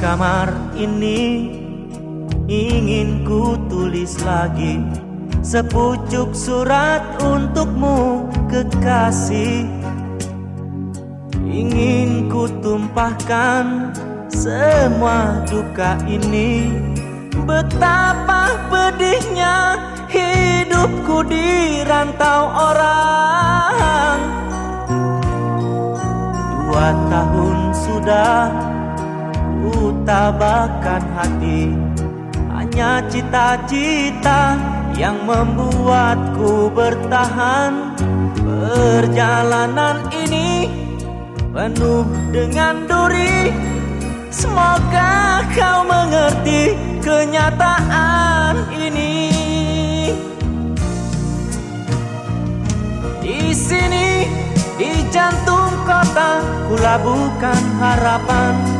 kamar ini ingin ku tulis lagi. Sepucuk surat untukmu kekasih. Ingin ku tumpahkan semua duka ini. Betapa pedihnya hidupku di rantau orang. Dua tahun sudah utabakan hati. Hanya cita-cita yang membuatku bertahan. Perjalanan ini penuh dengan duri. Semoga kau mengerti kenyataan ini. Di sini, di jantung kota, kulabukan harapan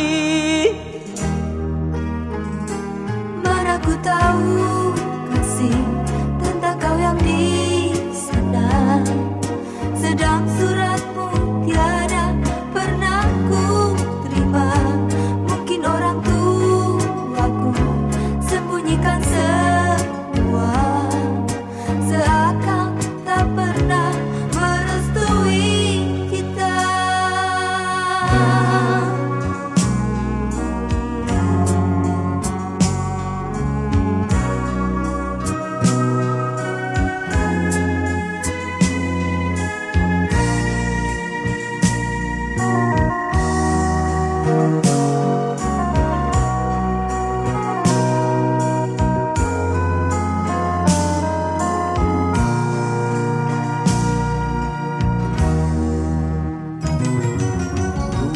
tahu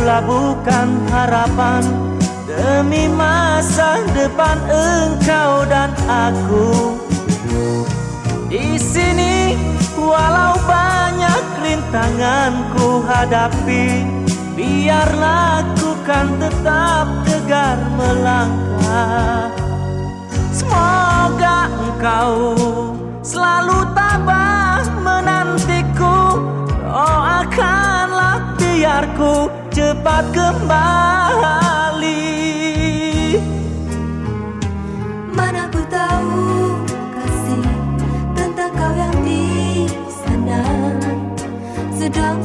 kulabukan harapan. Demi masa depan engkau dan aku. Di sini walau banyak rintangan ku hadapi Biarlah ku kan tetap tegar melangkah dapat kembali. Mana ku tahu kasih tentang kau yang di sana. Sedang